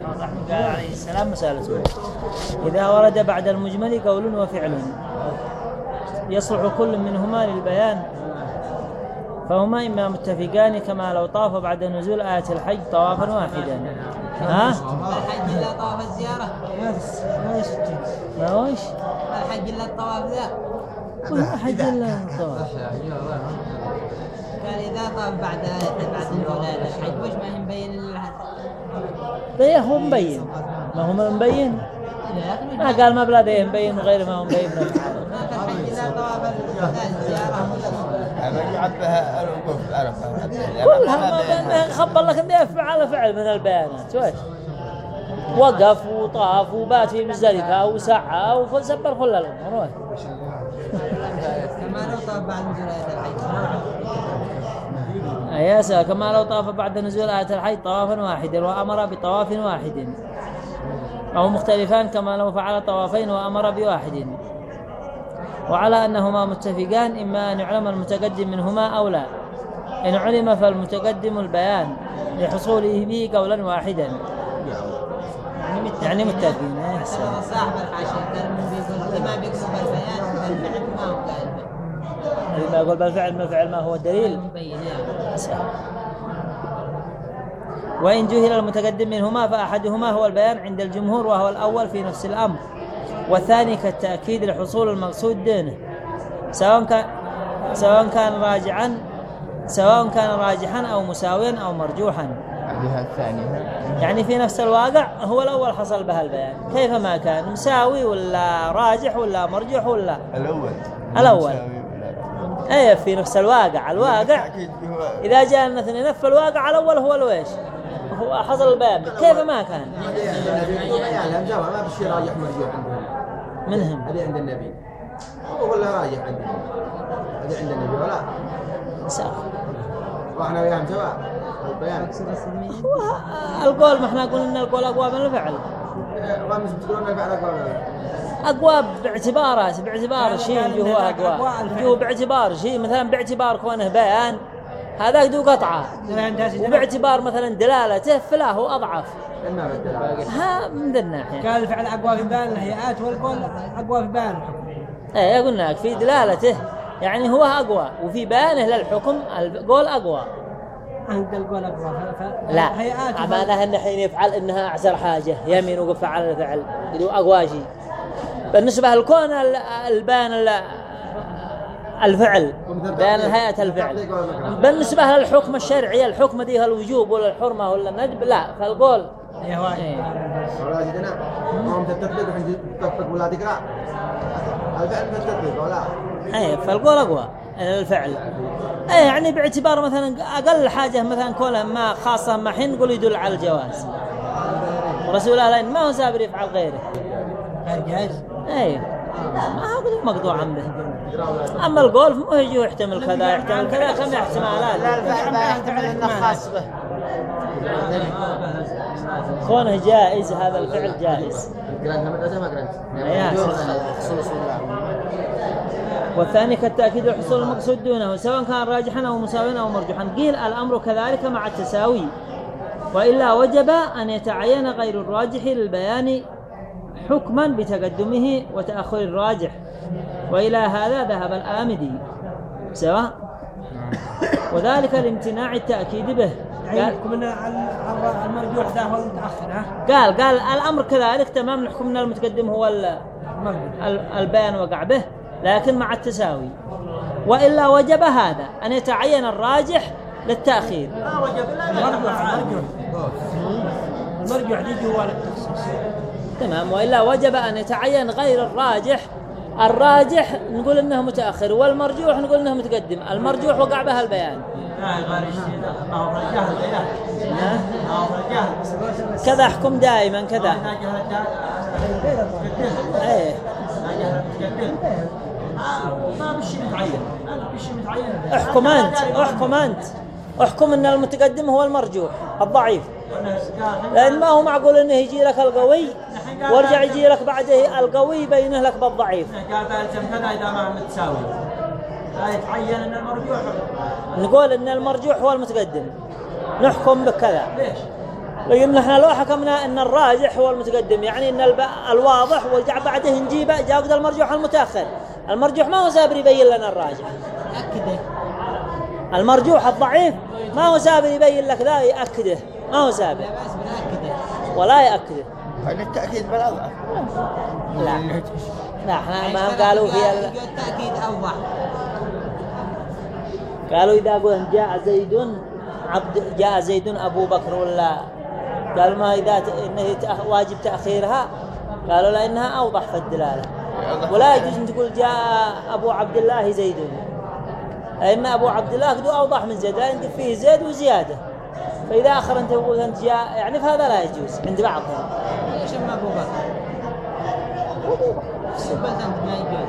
قال عليه السلام مسألة إذا ورد بعد المجمل قول وفعل. يصلح كل منهما للبيان. فهما إما متفقان كما لو طاف بعد نزول آية الحج طوافا واحدا. ها؟ الحج إلا طواف الزيارة. ما وش؟ الحج إلا الطواف ذا. ولا حج إلا الطواف قال إذا طاف بعد بعد نزول آية الحج وش ما هي مبين إلا ده هو مبين. ما هو مبين. ما قال ما بلا ده مبين وغير ما هو مبين. كلها ما ما خبر لك انه يفعل فعل من البيانات وش وقف وطاف وبات في مزدلفة وسعى وسبر كل الأمور. وش كما لو طاف بعد نزول آية الحج يا سا كما لو طاف بعد نزول آية الحج طوافا واحدا وأمر بطواف واحد. أو مختلفان كما لو فعل طوافين وأمر بواحد. وعلى أنهما متفقان إما أن يعلم المتقدم منهما أو لا. إن علم فالمتقدم البيان لحصوله به قولا واحدا. يعني متفقين. هذا صاحب الحاشية بيقول لما بيكتب البيان بالفعل ما هو قال؟ ما يقول بالفعل ما ما هو الدليل. وإن جهل المتقدم منهما فأحدهما هو البيان عند الجمهور وهو الأول في نفس الأمر والثاني كالتأكيد لحصول المقصود دونه سواء كان سواء كان راجعا سواء كان راجحا أو مساويا أو مرجوحا. هذه الثانية. يعني في نفس الواقع هو الأول حصل بها البيان. كيف ما كان مساوي ولا راجح ولا مرجوح ولا؟ الأول. الأول. أي في نفس الواقع. الواقع. هو إذا جاء الاثنين في الواقع الأول هو الويش هو حصل البيان كيف ما كان؟ يعني ما في شيء مرجوح عندهم منهم. هذه عند النبي. هو ولا راجح عندهم هذه عند النبي ولا؟ ساق. وإحنا وياهم سواء البيان. القول ما إحنا قلنا إن القول أقوى من الفعل. بتقولون الفعل اقوى اقوى باعتبارات باعتبار شيء هو اقوى هو باعتبار شيء مثلا باعتبار كونه بيان هذاك ذو قطعة. وباعتبار مثلا دلالته فلا هو أضعف. ها من ذا الناحيه قال الفعل اقوى في بان الهيئات والقول اقوى في بان الحكم. إيه قلنا لك في دلالته. يعني هو أقوى وفي بيانه للحكم القول أقوى. عند القول أقوى. لا الهيئات أمانة إن حين يفعل إنها أعسر حاجة يمين وقف على الفعل شيء. بالنسبة للكون ال- البان ال- الفعل بيان الهيئة الفعل. بالنسبة للحكم الشرعي الحكم دي الوجوب ولا الحرمة ولا الندب لا فالقول هي واجب إيه. ولا تقرا الفعل التطبيق ولا إيه فالقول أقوى. الفعل. يعني باعتبار مثلا أقل حاجة مثلا كونه ما خاصة ما حين نقول يدل على الجواز. رسول الله ما هو سابر يفعل غيره. غير جائز إيه. ما هو قد مقطوع عنده أما الجولف مو يجي يحتمل كذا يحتمل كذا كم احتمالات لا الفعل ما يحتمل إنه خاص به. كونه جائز هذا الفعل جائز. ما يا والثاني كالتأكيد وحصول المقصود دونه سواء كان راجحا أو مساويا أو مرجوحا. قيل الأمر كذلك مع التساوي. وإلا وجب أن يتعين غير الراجح للبيان حكما بتقدمه وتأخر الراجح. وإلى هذا ذهب الآمدي. سواء. وذلك لامتناع التأكيد به. يعني ان ال- المرجوح ده هو المتأخر ها؟ قال قال الأمر كذلك تمام نحكم أن المتقدم هو البيان وقع به. لكن مع التساوي. وإلا وجب هذا أن يتعين الراجح للتأخير. المرجوح المرجوح. المرجوح دي جوا التخصيص. تمام. وإلا وجب أن يتعين غير الراجح. الراجح نقول إنه متأخر والمرجوح نقول إنه متقدم. المرجوح وقع بها البيان. هو هو كذا احكم دائما كذا. إيه. ما بشي متعين ما بشي متعين احكم انت احكم انت احكم ان المتقدم هو المرجوح الضعيف لأن ما هو معقول إنه يجي لك القوي وارجع يجي لك بعده القوي يبينه لك بالضعيف اذا ما متساوي يتعين ان المرجوح نقول إن المرجوح هو المتقدم نحكم بكذا ليش؟ لكن نحن لو حكمنا إن الراجح هو المتقدم يعني إن. الواضح وجع بعده نجيبه جاء المرجوح المتأخر المرجوح ما هو سابر يبين لنا الراجح. أكده. المرجوح الضعيف ما هو سابر يبين لك ذا يأكده. ما هو سابر لا بأس بنأكده ولا يأكده. هذا التأكيد بالأضعف لا. لا إحنا ما هم قالوا في ال... التأكيد أوضح قالوا إذا قلنا جاء زيد عبد جاء زيد أبو بكر ولا؟ قال ما إذا ت- إنه واجب تأخيرها. قالوا لأنها أوضح في الدلالة. ولا يجوز أن تقول جاء أبو عبد الله زيد. لأن أبو عبد الله قد أوضح من زيد لأن فيه زيد وزيادة. فإذا آخر أنت تقول أنت جاء يعني فهذا لا يجوز عند بعضهم ليش أما أبو بكر؟ ما يجوز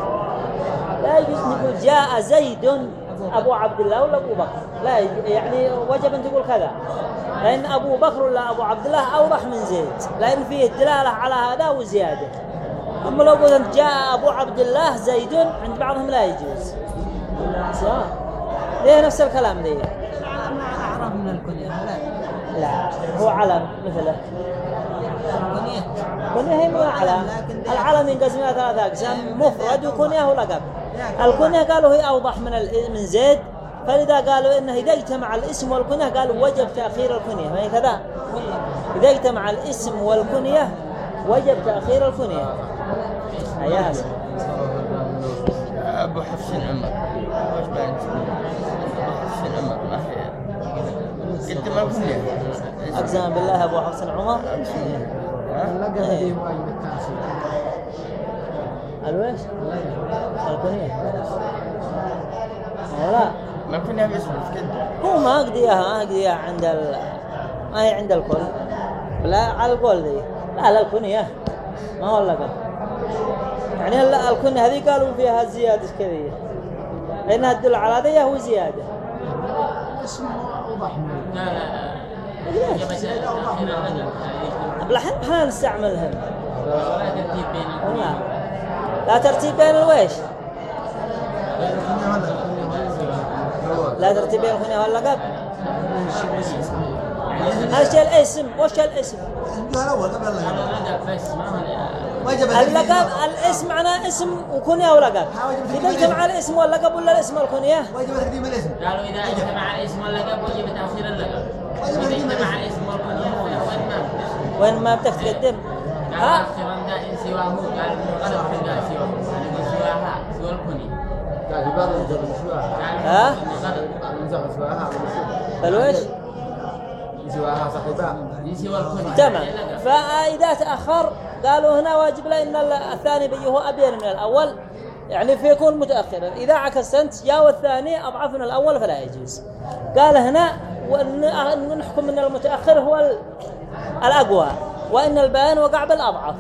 لا يجوز نقول جاء زيد أبو عبد الله ولا أبو بكر. لا يعني وجب أن تقول كذا. لأن أبو بكر ولا أبو عبد الله أوضح من زيد. لأن فيه دلالة على هذا وزيادة. أما لو قلت جاء أبو عبد الله زيد عند بعضهم لا يجوز. سواء ليه نفس الكلام ذي العلم أعرف من الكنية لا. لا. هو علم مثله. الكنية. كنية هي مو علم. العلم ينقسم إلى ثلاثة أقسام. مفرد وكنية ولقب الكنية قالوا هي أوضح من من زيد. فلذا قالوا إنه إذا اجتمع الاسم والكنية قالوا وجب تأخير الكنية. ما هي كذا؟ إذا اجتمع الاسم والكنية وجب تأخير الكنية. يا حسن أبو حفص عمر وش بان أبو حفص عمر ما في قدم الكنية أقسم بالله أبو حفص عمر. دي الويش الكنية لا. ما كنا باسمه قدم هو ما أقضيها ما أقضيها عند ال... ما هي عند الكل. لا على القول ذي لا لا الكنية ما هو اللقب يعني ال- الكنية هذه قالوا فيها زيادة كذية لأنها تدل على ذي هو زيادة. اسمه أوضح لا لا الحين إحنا نستعملهم ولا ترتيب بين لا لا ترتيب بين الويش؟ لا ترتيب بين الكنية واللقب إيش الاسم وش الاسم؟ الجهة الأول قبل. اللقب اللقب الاسم معناه اسم وكنية ولقب إذا اجتمع الاسم واللقب ولا الاسم والكنية واجب تقديم الاسم. قالوا إذا اجتمع الاسم واللقب وجب تأخير اللقب. إذا اجتمع الاسم. والكنية وين ما وين ما بدك تقدم قال ها؟ آخرا دائن سواه قال من غلط من قال سواه. يعني من سواها سوى الكنية قال في بعض الجبل سواها. قال ها؟ من غلط من زغل سواها. سواها صاحبها من سوى الكنية تمام اللقب. فإذا تأخر قالوا هنا واجب لأن الثاني بيجي هو أبين من الأول. يعني فيكون متأخرا إذا عكست أنت جاء الثاني أضعف من الأول فلا يجوز. قال هنا وأن نحكم أن المتأخر هو ال- الأقوى وأن البيان وقع بالأضعف.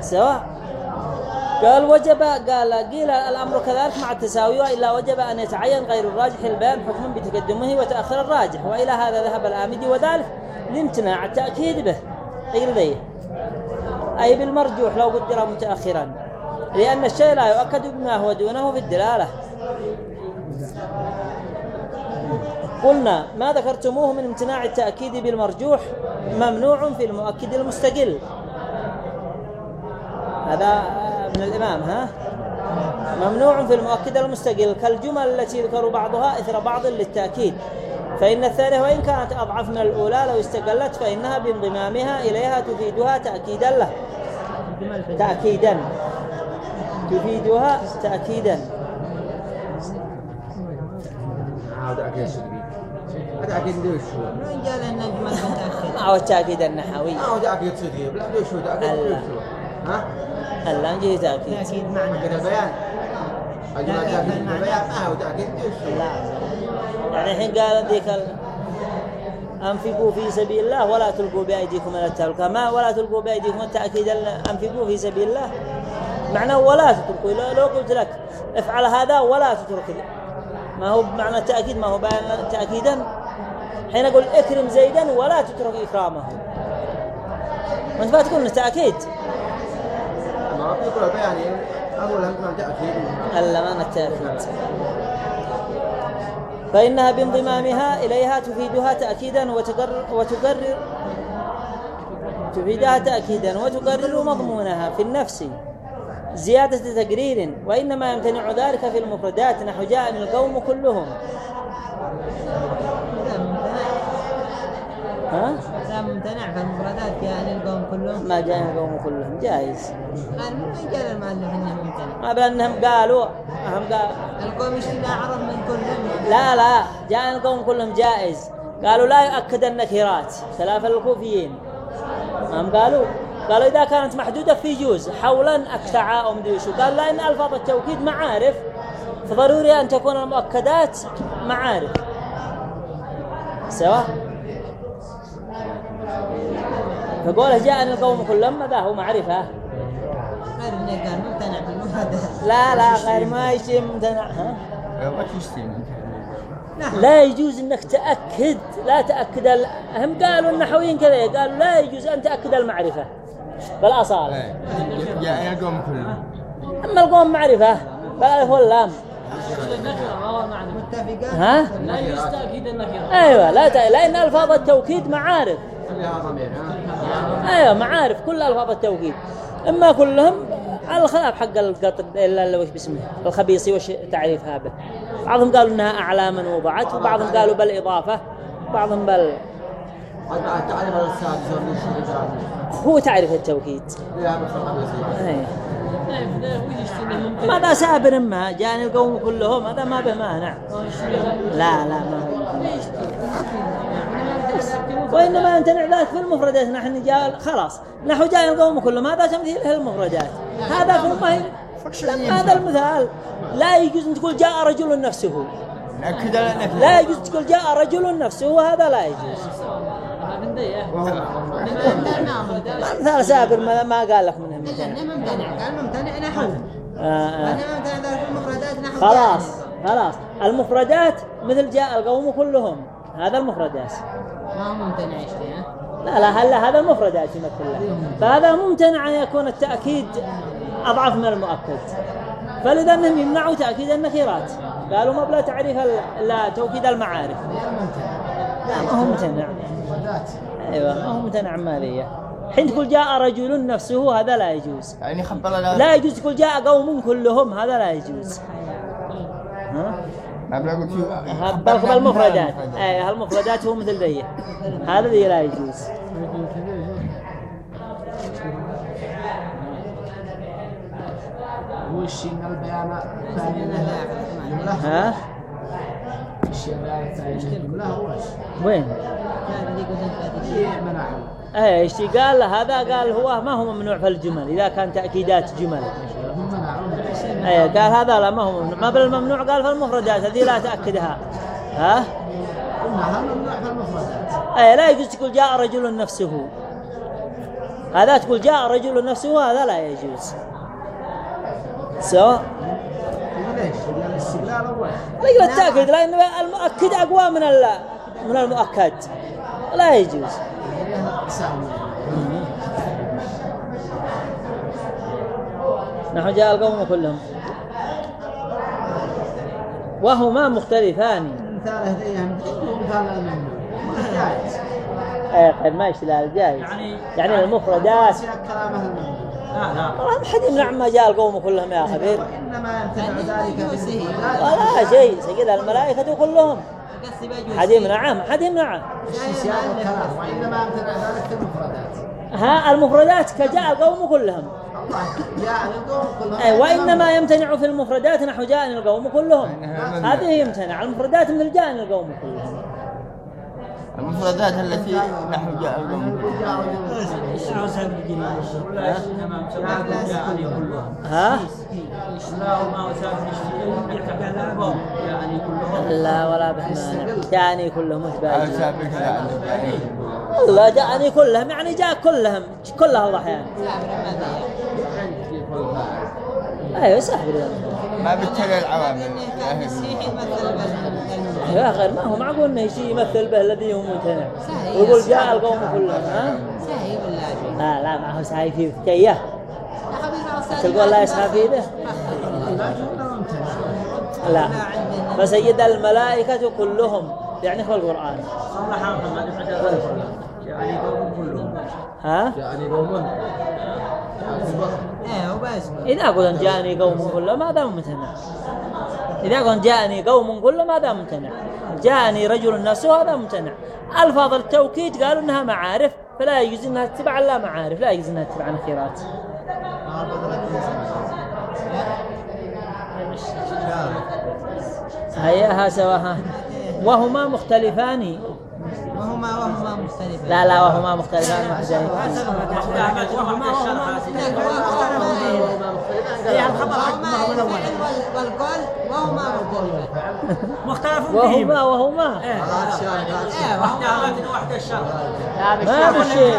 سواء؟ قال وجب قال قيل الأمر كذلك مع التساوي وإلا وجب أن يتعين غير الراجح البيان حكما بتقدمه وتأخر الراجح. وإلى هذا ذهب الآمدي وذلك لامتناع التأكيد به. غير ذي أي بالمرجوح لو قدر متأخرا. لأن الشيء لا يؤكد بما هو دونه في الدلالة. قلنا ما ذكرتموه من امتناع التأكيد بالمرجوح ممنوع في المؤكد المستقل. هذا من الإمام ها؟ ممنوع في المؤكد المستقل كالجمل التي يذكر بعضها إثر بعض للتأكيد. فإن الثانية وإن كانت أضعف من الأولى لو استقلت فإنها بانضمامها إليها تفيدها تأكيدا له. تأكيدا. تفيدها تأكيدا. هذا أكيد شديد هذا أكيد دوش من قال ان الجمل متأخر؟ ما هو التأكيد النحوي هذا أكيد صديق لا دوش شو؟ ده أكيد الله. دوش ها؟ ألا نجي تأكيد تأكيد معنى. بيان الجمال تأكيد بيان ما هو تأكيد دوش لا. يعني الحين قال ذيك. أنفقوا في سبيل الله ولا تلقوا بأيديكم إلى التهلكة ما ولا تلقوا بأيديكم التأكيد ال- أنفقوا في سبيل الله. معناه ولا تتركوا. لو, قلت لك افعل هذا ولا تترك. ما هو بمعنى التأكيد ما هو بيان تأكيدا. حين أقول اكرم زيدا ولا تترك إكرامه. ما أنت تقول تأكيد. ما في كل بيان أقول كمان تأكيد. ألا ما التأكيد فإنها بانضمامها إليها تفيدها تأكيدا وتقرر, وتقرر تفيدها تأكيدا وتقرر مضمونها في النفس زيادة تقرير وإنما يمتنع ذلك في المفردات نحو جاءني القوم كلهم ها؟ ممتنع فالمفردات يعني القوم كلهم؟ ما جاءني القوم كلهم جائز قال من وين قال المؤلف انه ممتنع. ما بأنهم قالوا هم قال. القوم اشتباه عرض من كلهم؟ لا لا جاء القوم كلهم جائز. قالوا لا يؤكد النكرات خلاف الكوفيين. هم قالوا قالوا إذا كانت محدودة في جوز حولا أكتعا أو مدري شو. قال لا إن ألفاظ التوكيد معارف فضروري أن تكون المؤكدات معارف. سواء فقوله جاءني القوم كلهم ماذا؟ هو معرفة. غير ممتنع لا لا غير ما يشي ممتنع. ها؟ يشتري لا يجوز إنك تأكد لا تأكد ال... هم قالوا النحويين كذا قالوا لا يجوز أن تأكد المعرفة. بالأصالة يا القوم كلهم. أما القوم معرفة بالألف واللام ها؟ لا يستأكد النكرة. أيوة لا ت... لأن ألفاظ التوكيد معارف. خليها ضمير ها أيوة معارف كل ألفاظ التوكيد إما كلهم على الخلاف حق القطر إلا اللي وش باسمه؟ الخبيصي وش تعريفها به؟ بعضهم قالوا إنها أعلاما وضعت وبعضهم قالوا بالإضافة بعضهم تعرف الشيء هو تعريف التوكيد الخميس أيوة. ماذا سابر ما جاني القوم كلهم هذا ما به مانع. لا لا ما وإنما يمتنع ذلك في المفردات. نحن جاء خلاص. نحو جاء القوم كلهم. هذا تمثيل المفردات. هذا في المهم لما هذا المثال. لا يجوز أن تقول جاء رجل نفسه. نأكد على نكرة لا يجوز تقول جاء رجل نفسه. وهذا لا يجوز. مثال سابر ما, ما قال لك منهم. الا انه ممتنع قال ممتنع نحو ممتنع ذلك في المفردات نحو خلاص. خلاص. المفردات مثل جاء القوم كلهم. هذا المفردات ما هو ممتنع لا لا هلا هذا المفردات يمثل له فهذا ممتنع أن يكون التأكيد أضعف من المؤكد. فلذا أنهم يمنعوا تأكيد النكرات قالوا ما بلا تعريف ال- لا توكيد المعارف. لا ما هو ممتنع. أيوة ما هو ممتنع مالية حين تقول جاء رجل نفسه هذا لا يجوز. يعني خبر لا لا يجوز تقول جاء قوم كلهم هذا لا يجوز. ها؟ بل بالمفردات اي هالمفردات هو مثل ذي. هذا ذي لا يجوز. وش البيان ها؟ وين؟ كان ذيك وذيك شيء منعه اي إيش قال؟ له هذا قال هو ما هو ممنوع في الجمل إذا كان تأكيدات جمل. اي قال هذا لا ما هو ممنوع. ما بالممنوع قال في المفردات هذه لا تأكدها. ها؟ قلنا ممنوع في المفردات اي لا يجوز تقول جاء رجل نفسه هذا تقول جاء رجل نفسه هذا لا يجوز. سواء الاستقلال أول لكن التأكيد لأن المؤكد أقوى من من المؤكد. لا يجوز. نحو جاء القوم كلهم. وهما مختلفان. مثال هذيهم ومثال جائز اي خير ما يشتغل الجايز يعني- يعني المفردات. كلامه لا لا. ما حد يمنع ما جاء القوم كلهم يا خبير وإنما يمتنع ذلك المفردات ولا شيء سيد الملائكة كلهم. قصدي بيجوز حد يمنعه ما حد يمنعه وإنما يمتنع ذلك في المفردات. ها المفردات كجاء القوم كلهم. الله جاء القوم كلهم. أي وإنما يمتنع في المفردات نحو جاءني القوم كلهم. هذه يمتنع المفردات مثل جاءني القوم كلهم. المفردات التي نحو جاء القوم جاء رجل ها؟ يعني لا ولا بحمانة جاءني كلهم يعني والله جاءني كلهم يعني جاء كلهم كلها سابر ما أيوة سهل ما بالتالي العوامل يا غير ما هو معقول إنه شيء يمثل به الذي هو ممتنع صحيح. ويقول جاء القوم كلهم ها؟ سهي لا لا ما هو ساي فيه. كيه. تقول لا يسعى في ذا لا. فسيد الملائكة كلهم يعني في القرآن. يعني قوم كلهم ها؟ يعني قوم إيه هو بس. إذا قلت جاءني قوم كله ما دام ممتنع إذا قلت جاءني قوم كله ما دام ممتنع جاءني رجل نفسه هذا ممتنع ألفاظ التوكيد قالوا إنها معارف فلا يجوز إنها تتبع لا معارف لا يجوز إنها تتبع نكرات هياها سواها وهما مختلفان. وهما وهما مختلفان. لا لا وهما مختلفان مع ذلك وهما وهما هي الخبر والقول وهما مختلفان مختلف وهما وهما إيه. وهما واحدة الشرط ما في شيء.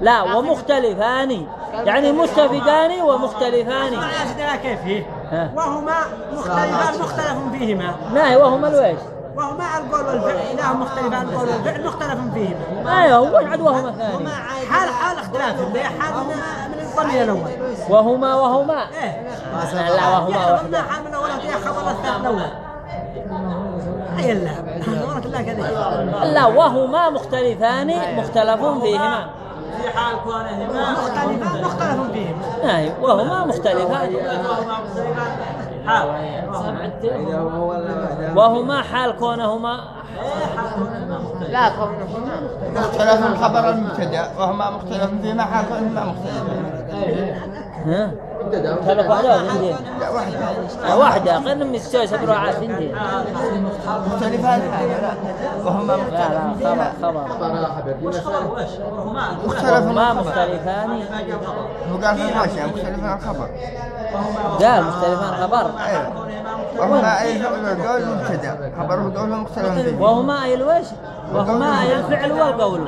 لا ومختلفان. يعني متفقان ومختلفان. لا كيف؟ هي. وهما مختلفان مختلف فيهما. ما هي وهما وهما القول والفعل إذا هم مختلفان القول والفعل مختلف فيهما ما هي هو عد وهما ثاني وهما عادي حال حال اختلافهم حال من الضمير الأول. وهما وهما. إيه. لا وهما يعني قلنا حال من الأول هي خبر الثاني الأول. أي الله. كذا لا وهما مختلفان مختلف فيهما. في حال كونهما. مختلفان مختلف فيهما. ما هي وهما مختلفان. وهما مختلفان. حال وهما حال كونهما لا كونهما مختلف خبر المبتدا وهما مختلف فيما حال كونهما مختلفين ثلاث لا واحدة واحدة غير من سبع على ثنتين مختلفان حاجة لا. خبر خبر خبر. مختلف الخبر. مختلفان. هو قال في الحاشية مختلف الخبر قال مختلفان خبر. أيوة وهما أي مختلف فيه وهما أي الوجه. وهما أي الفعل والقول.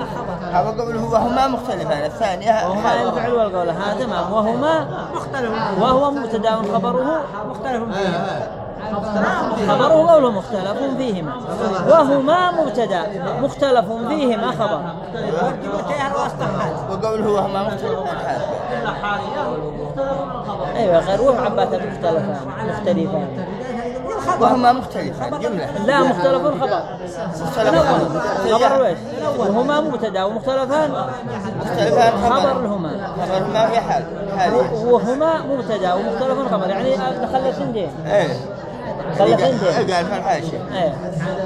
هذا قوله وهما مختلفان الثانية. وهما الفعل والقول. ها تمام وهما مختلف. وهو مبتدا خبره مختلف فيهما خبره قوله مختلف فيهما. وهما مبتدا مختلف فيهما خبر. وقوله وهما مختلفان حال أيوه غير وهم عباتك مختلفان مختلفان. وهما مختلفان. جملة لا مختلف خبر. مختلفان. خبر. إيش؟ وهما مبتدا ومختلفان مختلفان خبر. خبر لهما خبرهما في حال حالية وهما مبتدا ومختلف خبر. يعني خلي اثنتين إيه. قال في الحاشية إيه.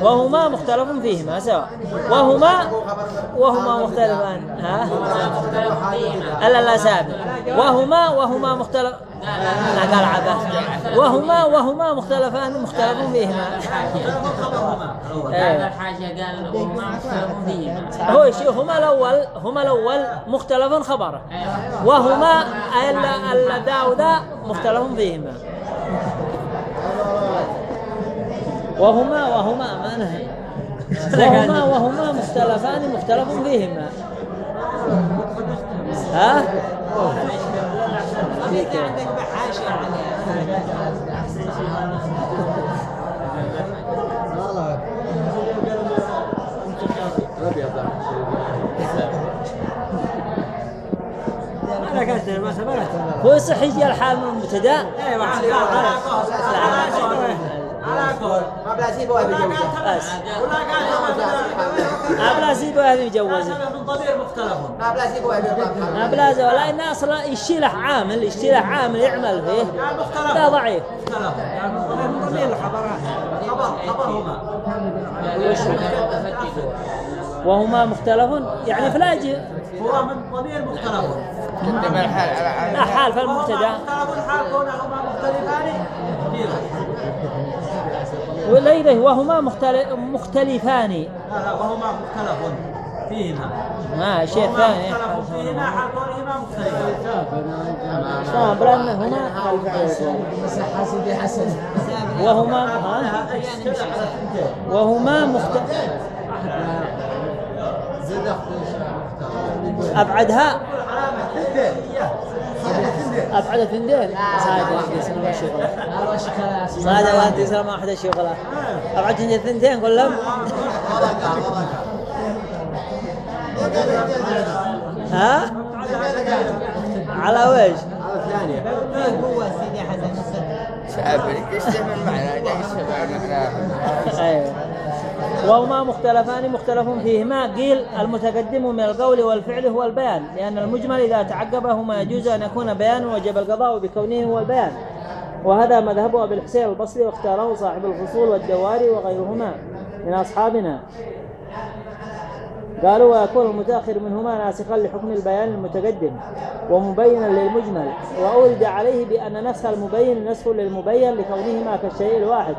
وهما مختلف فيهما سواء وهما وهما مختلفان. ها؟ ألا لا سابق. وهما وهما مختلف لا قال عباس وهما وهما مختلفان مختلف فيهما. الحاجة قال وهما مختلف فيهما هو شيء هما الأول هما الأول مختلف خبره وهما ال- ال- ذا وذا مختلف فيهما. وهما وهما ما نهي وهما وهما مختلفان مختلف فيهما ها؟ عندك ما سبقت هو يصح يجي الحال من المبتدأ؟ أيوة قال أبلا سيبه هذه يجوزه من ضمير مختلف. ما بلا سيبه واحد يجوز ما بلازم ولا أصلا يشيله عامل يشيله عامل يعمل فيه؟ لا ضعيف. مختلف. من ضمير الخبرات. خبر خبرهما. وهما مختلف يعني فلا يجي هو من ضمير مختلف. الحال لا حال في المبتدأ. مختلف حال كونهما مختلفان. إذا وهما مختلف مختلفان. لا لا وهما مختلف فيهما. ما شيء وهما ثاني مختلف فيهما مختلفان. بلان هما وهما؟ وهما مختلف أبعدها. أبعد اثنتين صادق واحد يسلم الشغلة صادق واحد يسلم واحد الشغلة أبعد اثنتين كلهم ها؟ على وجه. على الثانية قوة سيدي حسن معنا؟ معنا أيوه وهما مختلفان مختلف فيهما. قيل المتقدم من القول والفعل هو البيان لأن المجمل إذا تعقبهما يجوز أن يكون بيان وجب القضاء بكونه هو البيان. وهذا مذهب أبي الحسين البصري واختاره صاحب الفصول والدواري وغيرهما من أصحابنا. قالوا ويكون المتأخر منهما ناسخا لحكم البيان المتقدم ومبينا للمجمل وأورد عليه بأن نسخ المبين نسخ للمبين لكونهما كالشيء الواحد.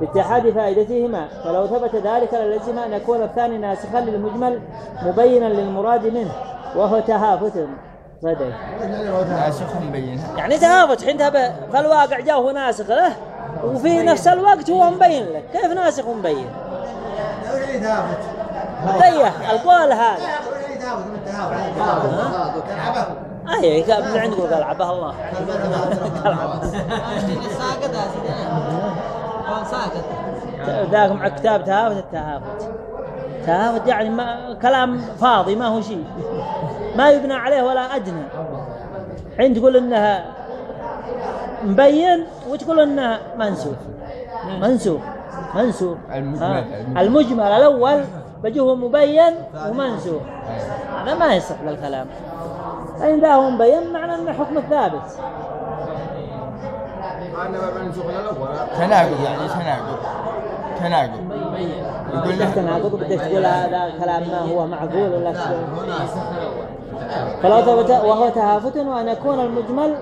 باتحاد فائدتهما فلو ثبت ذلك للزم أن يكون الثاني ناسخا للمجمل مبينا للمراد منه وهو تهافت صدق ناسخ مبين يعني تهافت حين تهب- فالواقع جاء هو ناسخ له وفي نفس الوقت هو مبين لك كيف ناسخ ومبين؟ ريح القول هذا اي من عندكم قال عبها الله سيدي كون ساقط ذاك مع كتاب تهافت التهافت تهافت يعني ما كلام فاضي ما هو شيء. ما يبنى عليه ولا أدنى. حين تقول إنها مبين وتقول إنها منسوخ. منسوخ. منسوخ. المجمل. المجمل. الأول بجوه مبين ومنسوخ. هذا ما يصح للكلام فإن ذا هو مبين معنى أن حكم الثابت أنا ما بنسوق الأول تناقض يعني تناقض. تناقض. يقول لك تناقض بدك تقول هذا كلام ما هو معقول ولا شيء. فلو ثبت وهو تهافت وأن يكون المجمل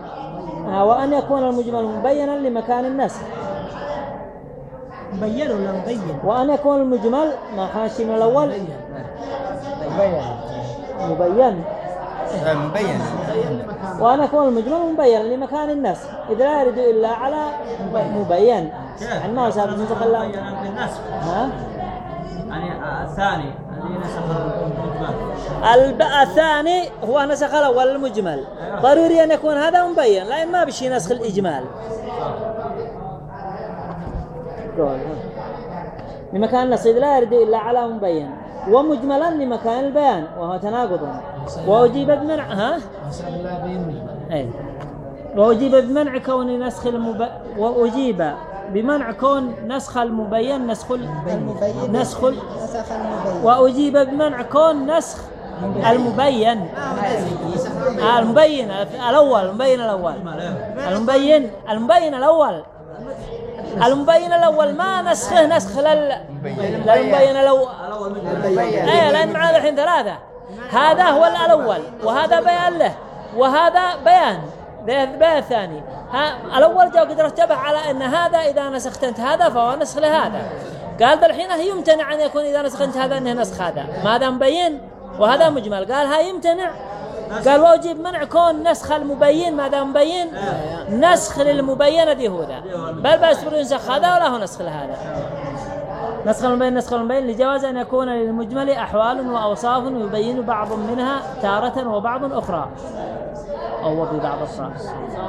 وأن يكون المجمل مبينا لمكان النسخ مبين ولا مبين؟ وأن يكون المجمل ما حاشي من الأول. مبين. آه، مبين. وأن يكون المجمل مبينا لمكان النسخ إذ لا يرد إلا على مبين. يعني ما صار نسخ بالنسخ ها؟ يعني الثاني الب... الثاني هو نسخ الأول المجمل ضروري أن يكون هذا مبين لأن ما بشي نسخ الإجمال. لمكان النص إذ لا يرد إلا على مبين. ومجملا لمكان البيان وهو تناقض. وأجيب بمنع ها؟ أي وأجيب بمنع كون نسخ المب... وأجيب بمنع كون نسخ المبين نسخ ال... المبين نسخ ال... نسخ المبين وأجيب بمنع كون نسخ المبين. آه، المبين الأول المبين الأول. المبين المبين الأول. المبين الأول ما نسخه نسخ لل للمبين الأول إيه لأن معنا الحين ثلاثة. هذا هو الأول وهذا بيان له وهذا بيان. ذا البيان الثاني ها الأول جاء قد رتبه على أن هذا إذا نسخت أنت هذا فهو نسخ لهذا. قال الحين يمتنع أن يكون إذا نسخت هذا أنه نسخ هذا. ما هذا مبين وهذا مجمل. قال ها يمتنع قال واجب منع كون نسخ المبين ما دام مبين نسخ للمبين ذي هو ذا. بل بس ينسخ هذا ولا هو نسخ لهذا. نسخ المبين نسخ المبين لجواز أن يكون للمجمل أحوال وأوصاف يبين بعض منها تارة وبعض أخرى. أو في بعض أخرى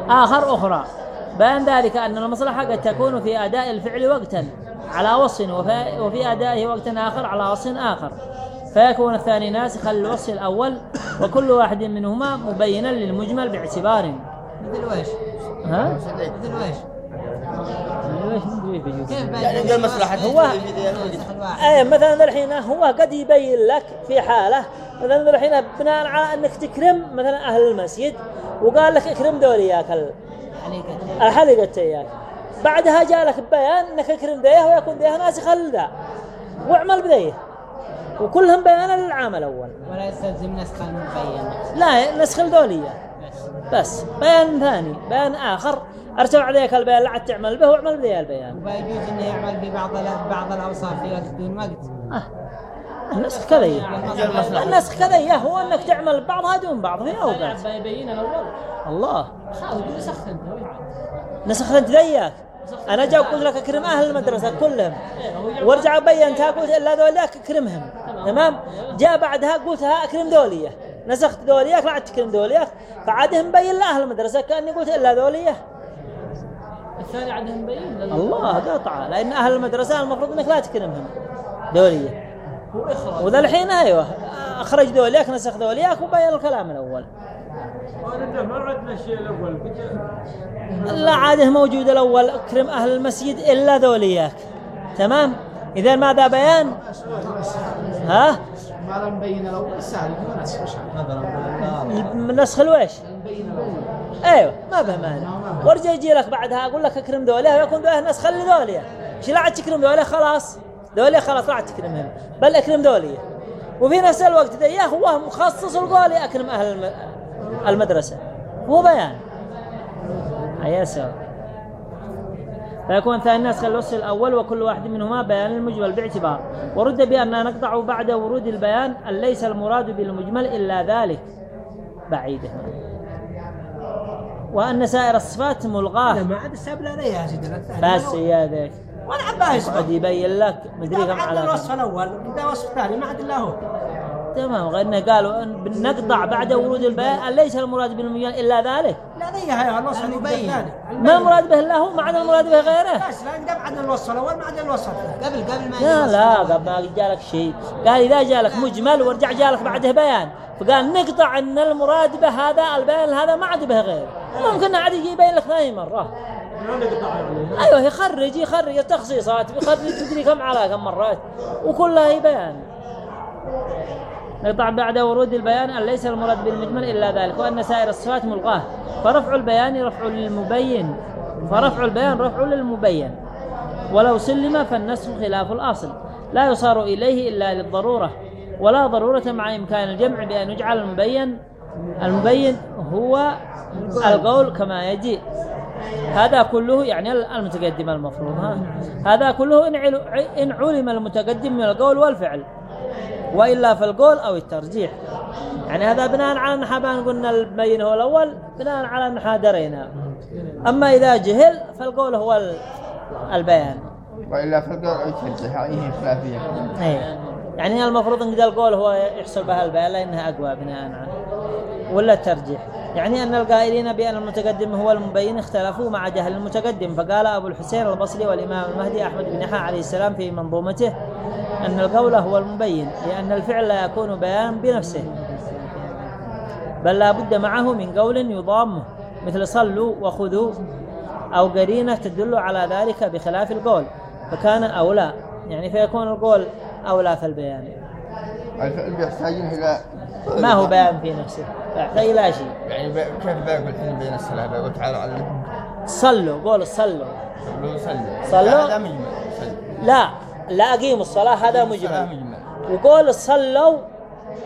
آخر أخرى. بيان ذلك أن المصلحة قد تكون في أداء الفعل وقتا على وصف وفي, وفي أدائه وقت آخر على وصف آخر. فيكون الثاني ناسخا للوصف الأول وكل واحد منهما مبينا للمجمل باعتبار. مثل ويش ها؟ مثل ويش يعني مصلحة هو- إيه مثلا الحين هو قد يبين لك في حالة مثلا الحين بناء على أنك تكرم مثلا أهل المسجد وقال لك اكرم دول اياك ال- الحلقة اياك بعدها جاء لك بيان أنك اكرم ذيه ويكون ذيه ناسخا لذا. واعمل بذيه وكلهم بيانا للعام الأول. ولا يستلزم نسخ المبين. لا نسخ الدولية بس بيان ثاني بيان آخر. ارتفع عليك البيان لا عاد تعمل به واعمل بذيه البيان. ويجوز انه يعمل ببعض بعض الأوصاف في وقت دون وقت. آه. النسخ مصلحة النسخ كذا هي هو إنك تعمل بعضها دون بعض في اوقات الله. نسخت أنت نسخت انت ذيك أنا جاء قلت لك أكرم أهل المدرسة كلهم. وارجع بينتها قلت إلا ذولياك أكرمهم. تمام؟ جاء بعدها قلت ها أكرم ذوليه نسخت لا عاد تكرم ذولياك. فعادهم مبين لاهل المدرسة كأني قلت إلا ذوليه الثاني عندهم مبين الله قطعه لأن أهل المدرسة المفروض إنك لا تكرمهم. ذوليه وذا الحين أيوه أخرج ذولياك نسخ ذولياك وبين الكلام الأول. لا عاده موجود الأول أكرم أهل المسجد إلا ذولياك تمام؟ إذا ماذا بيان؟ ها؟ ما ما نسخ وش هذا؟ نسخ الويش؟ نبين الأول أيوه ما به مانع. وارجع يجي لك بعدها أقول لك أكرم ذوليه ويكون ذوليه نسخ لذوليه إيش لا عاد تكرم ذوليه خلاص. ذوليه خلاص لا عاد تكرمهم بل أكرم ذوليه وفي نفس الوقت ذا هو مخصص القول أكرم أهل الم- المدرسة. هو بيان. أي سواء فيكون ثاني نسخ الوصف الأول وكل واحد منهما بيان المجمل باعتبار. ورد بأن نقطع بعد ورود البيان أن ليس المراد بالمجمل إلا ذلك. بعيدة وأن سائر الصفات لا ملغاة ما عاد السبب لا يا بس هي ذيك ولا قد يبين لك مدري كم على الوصف الأول قد وصف ثاني ما عاد إلا هو. تمام. غير انه قالوا إن نقطع بعد ورود البيان. أن ليس المراد بالمجمل إلا ذلك. لا ذي هي الوصف المبين. ما المراد به الله هو ما عاد المراد به غيره. بس لا عاد الوصف الأول ما عاد الوصف الثاني قبل قبل ما لا لا قبل ما جالك شيء. قال إذا جالك مجمل ورجع جالك بعده بيان. فقال نقطع أن المراد به هذا البيان هذا ما عاد به غيره ممكن عاد يجي يبين لك ثاني مرة. أيوه يخرج يخرج التخصيصات يخرج تدري كم على كم مرات. وكلها هي بيان. نقطع بعد ورود البيان أن ليس المراد بالمجمل إلا ذلك وأن سائر الصفات ملغاه فرفع البيان رفع للمبين. فرفع البيان رفع للمبين. ولو سلم فالنسخ خلاف الأصل. لا يصار إليه إلا للضرورة. ولا ضرورة مع إمكان الجمع بأن يجعل المبين المبين هو القول كما يجي. هذا كله يعني المتقدم المفروض ها؟ هذا كله إن علم المتقدم من القول والفعل. وإلا فالقول أو الترجيح. يعني هذا بناء على النحابان قلنا المبين هو الأول بناء على النحا درينا أما إذا جهل فالقول هو ال- البيان. وإلا فالقول أو ترجح هذه خلافية. أي يعني المفروض إن القول هو يحصل بها البيان لأنها أقوى بناء عنه ولا الترجيح يعني أن القائلين بأن المتقدم هو المبين اختلفوا مع جهل المتقدم. فقال أبو الحسين البصري والإمام المهدي أحمد بن يحيى عليه السلام في منظومته أن القول هو المبين لأن الفعل لا يكون بيانا بنفسه. بل لا بد معه من قول يضامه مثل صلوا وخذوا أو قرينة تدل على ذلك بخلاف القول. فكان أولى يعني فيكون القول أولى في البيان. الفعل بيحتاجون إلى ما هو بيان في نفسه. يحتاج إلى شيء. يعني كيف بيقول الحين بين الصلاة بيقول تعالى علمكم صلوا قول صلوا. صلوا صلوا. هذا مجمل. لا لا أقيموا الصلاة هذا مجمل. مجمل. وقول صلوا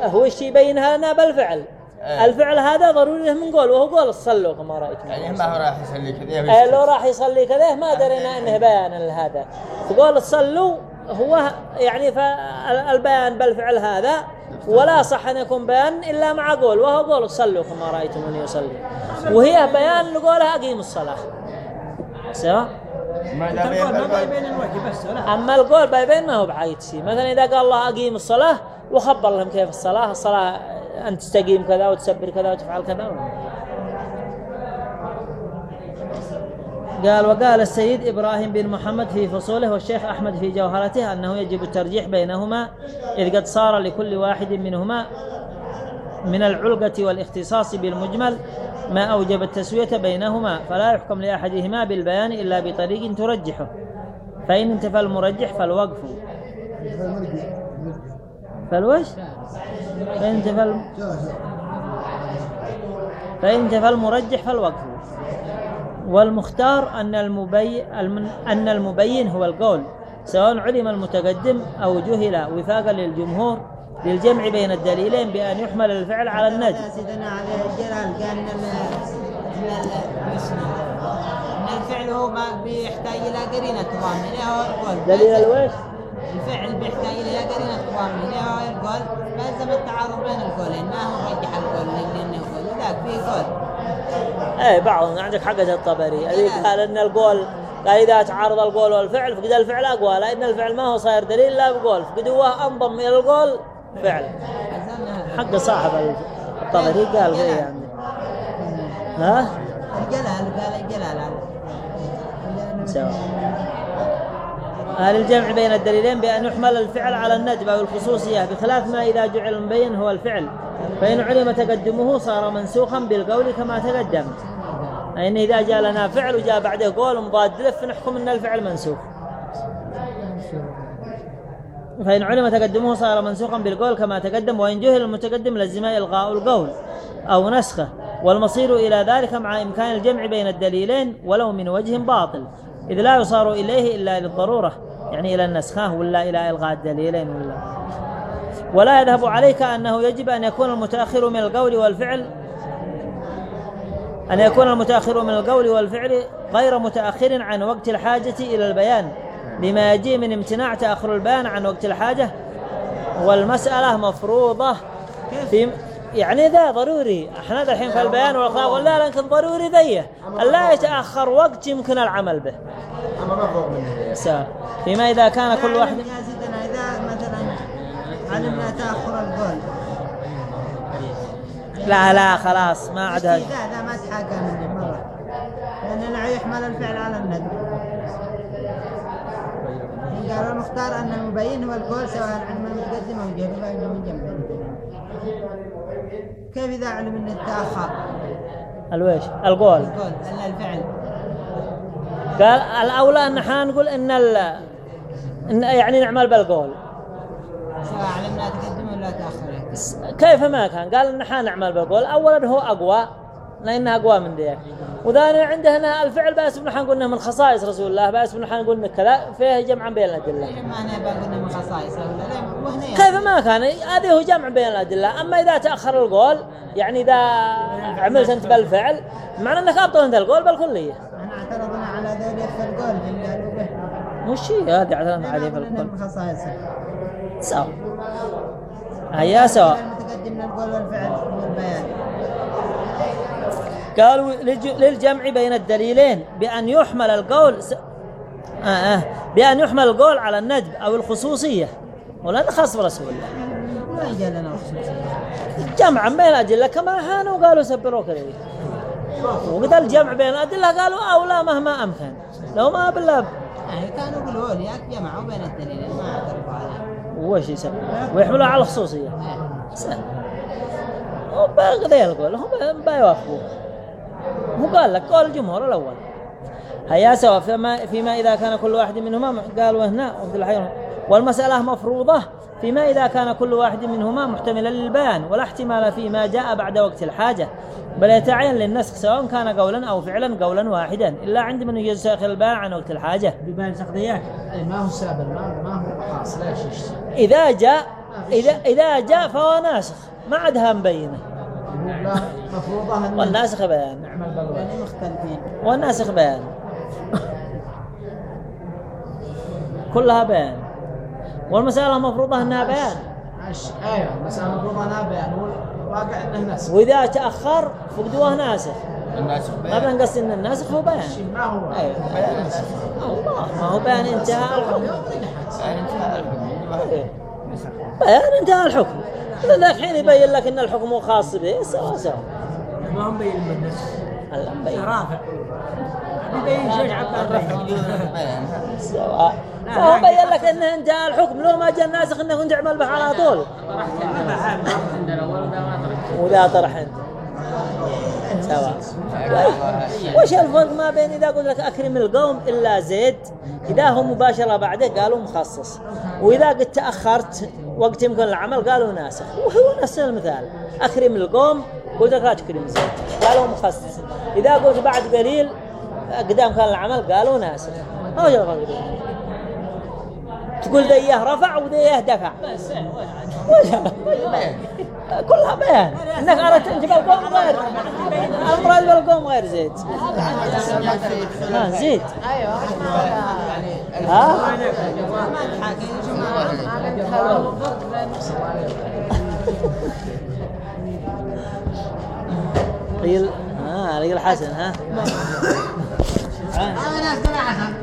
هو الشيء يبينها لنا بالفعل. إيه. الفعل هذا ضروري له من قول وهو قول صلوا كما رأيتم يعني ما هو راح يصلي كذا آه، لو راح يصلي كذا ما درينا إنه بيانا لهذا. فقول صلوا هو يعني فالبيان بالفعل هذا ولا صح أن يكون بيان إلا مع قول. وهو قول صلوا كما رايتموني يصلي وهي بيان لقولها اقيموا الصلاة. سواء ما انت دام القول ما يبقى بين الوجه بس لا أما القول بايبين ما هو بعيد شيء مثلا إذا قال الله أقيم الصلاة وخبر لهم كيف الصلاة الصلاة ان تستقيم كذا وتسبر كذا وتفعل كذا. قال وقال السيد إبراهيم بن محمد في فصوله والشيخ أحمد في جوهرته أنه يجب الترجيح بينهما إذ قد صار لكل واحد منهما من العلقة والاختصاص بالمجمل ما أوجب التسوية بينهما فلا يحكم لأحدهما بالبيان إلا بطريق ترجحه. فإن انتفى المرجح فالوقف. فالوش؟ فإن انتفى فإن انتفى المرجح فالوقف. والمختار أن المبين أن المبين هو القول سواء علم المتقدم أو جهل وفاقا للجمهور للجمع بين الدليلين بأن يحمل الفعل على النجم. سيدنا علي الجلال قال إن الفعل هو ما بيحتاج إلى قرينة تضام إليه هو القول. دليل الوش الفعل بيحتاج إلى قرينة تضام إليه هو القول. فلزم التعارض بين القولين. ما هو رجح القول لأنه قول وذاك فيه قول. اي بعضهم عندك حقة الطبري. هذيك قال إن القول قال إذا تعارض القول والفعل فقد الفعل أقوى. لأن الفعل ما هو صاير دليل الا بقول فقد هو أنضم إلى القول فعل. حق صاحب الطبري. قال فيه يعني؟ ها؟ الجلال قال الجلال سواء. أهل الجمع بين الدليلين بأن يحمل الفعل على الندب أو الخصوصية بخلاف ما إذا جعل المبين هو الفعل. فإن علم تقدمه صار منسوخا بالقول كما تقدم. أي إن إذا جاء لنا فعل وجاء بعده قول مضاد له فنحكم أن الفعل منسوخ. فإن علم تقدمه صار منسوخا بالقول كما تقدم وإن جهل المتقدم لزم إلغاء القول أو نسخه. والمصير إلى ذلك مع إمكان الجمع بين الدليلين ولو من وجه باطل. إذ لا يصار إليه إلا للضرورة يعني إلى النسخ ها، ولا إلى إلغاء الدليلين ولا. ولا يذهب عليك أنه يجب أن يكون المتأخر من القول والفعل أن يكون المتأخر من القول والفعل غير متأخر عن وقت الحاجة إلى البيان لما يجي من امتناع تأخر البيان عن وقت الحاجة والمسألة مفروضة يعني ذا ضروري. إحنا الحين في البيان والإخلاق ولا لكن ضروري ذيه. لا يتأخر وقت يمكن العمل به. فيما إذا كان كل واحد يا سيدنا إذا مثلا علمنا تأخر القول لا لا خلاص ما عاد إذا هذا. هذا ما تحاكى مني مرة. لأننا يحمل الفعل على الندب. قال المختار أن المبين هو القول سواء علم المتقدم أو جهل فإنه من جنب كيف إذا علم أن التأخر الويش؟ القول. القول أن الفعل. قال الأولى أن إحنا نقول إن ال إن يعني نعمل بالقول. سواء علمنا تقدم ولا تأخر كيف ما كان؟ قال إن إحنا نعمل بالقول. اولا هو أقوى. لأنه أقوى من ذيك وثانيا عنده هنا الفعل بس بن حنقول انه من خصائص رسول الله بس بن حنقول انه كذا فيه جمع بين الأدلة. ما أنا بقول من خصائص ولا لا وهنا كيف ما كان؟ هذه هو جمع بين الأدلة. أما إذا تأخر القول يعني إذا عملت أنت بالفعل معنى إنك أبطل أنت القول بالكلية. إحنا اعترضنا على ذلك في القول اللي قالوا به. مش هي هذه اعترضنا عليه في القول. سوا هيا سوا من القول والفعل والبيان. قالوا للج- للجمع بين الدليلين بأن يحمل القول س... آه آه بأن يحمل القول على الندب أو الخصوصية. ولا خاص برسول الله. وين جاء لنا الخصوصية؟ جمعا بين الأدلة كما حانوا قالوا سبروا كذا وقد الجمع بين الأدلة قالوا أولى مهما أمكن. لو ما بالله. يعني كانوا يقولوا لي جمعوا بين الدليلين ما اعترفوا عليه وش يسوي؟ ويحملوا على الخصوصية. سهل. وبغذي القول هم بيوافقوا هو قال لك. قول الجمهور الأول. هيا سوا فيما, فيما إذا كان كل واحد منهما قالوا هنا وفي الحين والمسألة مفروضة. فيما إذا كان كل واحد منهما محتملا للبيان ولا احتمال فيما جاء بعد وقت الحاجة. بل يتعين للنسخ سواء كان قولا أو فعلا قولا واحدا. إلا عند من يجوز تأخير البيان عن وقت الحاجة. بيبان سقطيات أي ما هو سابر ما ما هو شيء إذا جاء إذا إذا جاء فهو ناسخ. ما عادها مبينة مفروضة أن والناسخ بيان يعني مختلفين. والناسخ بيان كلها بيان. والمسألة مفروضة أنها بيان. عش أيوه مسألة المفروض إنها بيان. والواقع إنه نسخ وإذا تأخر فقدوه ناسخ الناس ما بنقص أن الناسخ هو بيان. ما هو؟ أيوة. الله ما هو بيان انتهى الحكم. بيان انتهى الحكم. ذاك حين يبين لك أن الحكم خاص به. سوا سوا. ما هم بين بالنسبة هلا مبين. رافع. بيبين شيء عبد سواء فهو بين لك انه انتهى الحكم. لو ما جاء الناسخ انه كنت تعمل به على طول. وذا طرح أنت. سواء وش الفرق ما بين إذا قلت لك أكرم القوم إلا زيد؟ إذا هو مباشرة بعده قالوا مخصص. وإذا قد تأخرت وقت يمكن العمل قالوا ناسخ. وهو نفس المثال. أكرم القوم قلت لك لا تكرم زيد. قالوا مخصص. إذا قلت بعد قليل قدام كان العمل قالوا ناسخ. ما الفرق تقول ذا رفع وذا اياه دفع. وجه- كلها بيان انك اردت انت بالقوم غير. المراد بالقوم غير زيد ها ها؟ تحاكي يا جماعة قيل ها قيل حسن ها؟ أقدر أحسن